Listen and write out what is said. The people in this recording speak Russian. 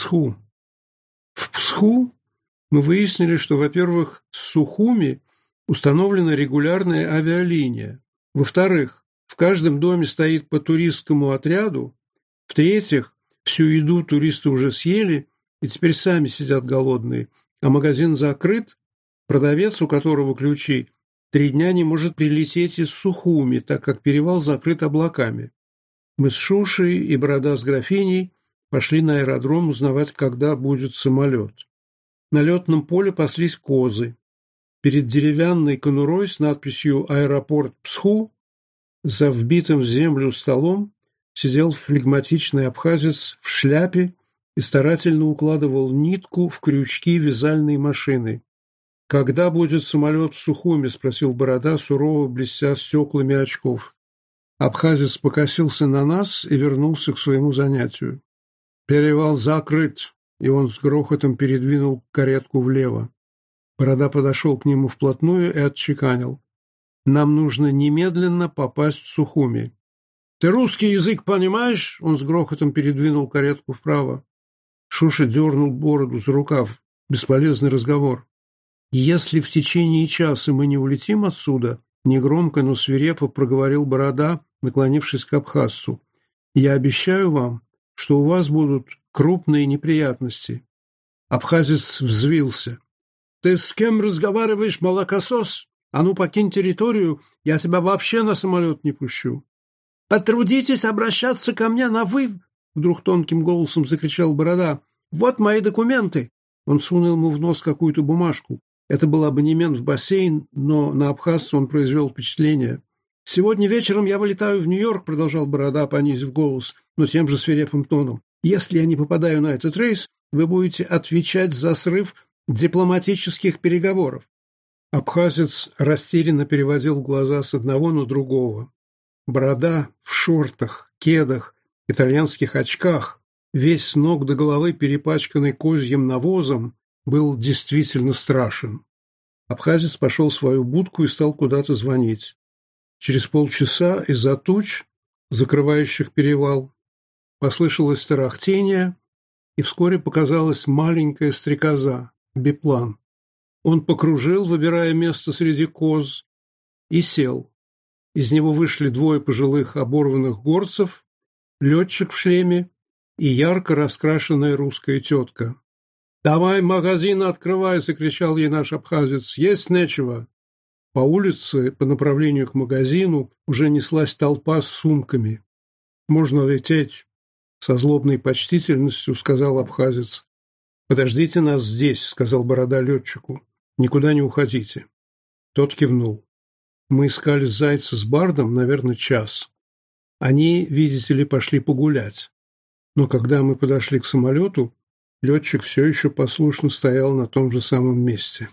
Псху. В Псху мы выяснили, что, во-первых, с Сухуми установлена регулярная авиалиния. Во-вторых, в каждом доме стоит по туристскому отряду. В-третьих, всю еду туристы уже съели и теперь сами сидят голодные, а магазин закрыт, продавец, у которого ключи, три дня не может прилететь из Сухуми, так как перевал закрыт облаками. Мы с Шушей и Борода с графиней Пошли на аэродром узнавать, когда будет самолет. На летном поле паслись козы. Перед деревянной конурой с надписью «Аэропорт Псху» за вбитым в землю столом сидел флегматичный абхазец в шляпе и старательно укладывал нитку в крючки вязальной машины. «Когда будет самолет в Сухуме?» – спросил Борода, сурово блестя стеклами очков. Абхазец покосился на нас и вернулся к своему занятию. «Перевал закрыт!» И он с грохотом передвинул каретку влево. Борода подошел к нему вплотную и отчеканил. «Нам нужно немедленно попасть в Сухуми». «Ты русский язык понимаешь?» Он с грохотом передвинул каретку вправо. Шуша дернул бороду за рукав. Бесполезный разговор. «Если в течение часа мы не улетим отсюда», негромко, но свирепо проговорил Борода, наклонившись к Абхазцу, «я обещаю вам, что у вас будут крупные неприятности. Абхазец взвился. — Ты с кем разговариваешь, молокосос? А ну, покинь территорию, я тебя вообще на самолет не пущу. — Потрудитесь обращаться ко мне на «вы», — вдруг тонким голосом закричал Борода. — Вот мои документы. Он сунул ему в нос какую-то бумажку. Это был абонемент в бассейн, но на абхазца он произвел впечатление. «Сегодня вечером я вылетаю в Нью-Йорк», — продолжал Борода, понизив голос, но тем же свирепым тоном. «Если я не попадаю на этот рейс, вы будете отвечать за срыв дипломатических переговоров». Абхазец растерянно переводил глаза с одного на другого. Борода в шортах, кедах, итальянских очках, весь с ног до головы перепачканный козьим навозом, был действительно страшен. Абхазец пошел в свою будку и стал куда-то звонить. Через полчаса из-за туч, закрывающих перевал, послышалось тарахтение, и вскоре показалась маленькая стрекоза, биплан. Он покружил, выбирая место среди коз, и сел. Из него вышли двое пожилых оборванных горцев, летчик в шлеме и ярко раскрашенная русская тетка. «Давай магазин открывай!» — закричал ей наш абхазец. «Есть нечего!» По улице, по направлению к магазину, уже неслась толпа с сумками. «Можно лететь», — со злобной почтительностью сказал абхазец. «Подождите нас здесь», — сказал борода летчику. «Никуда не уходите». Тот кивнул. Мы искали зайца с бардом, наверное, час. Они, видите ли, пошли погулять. Но когда мы подошли к самолету, летчик все еще послушно стоял на том же самом месте.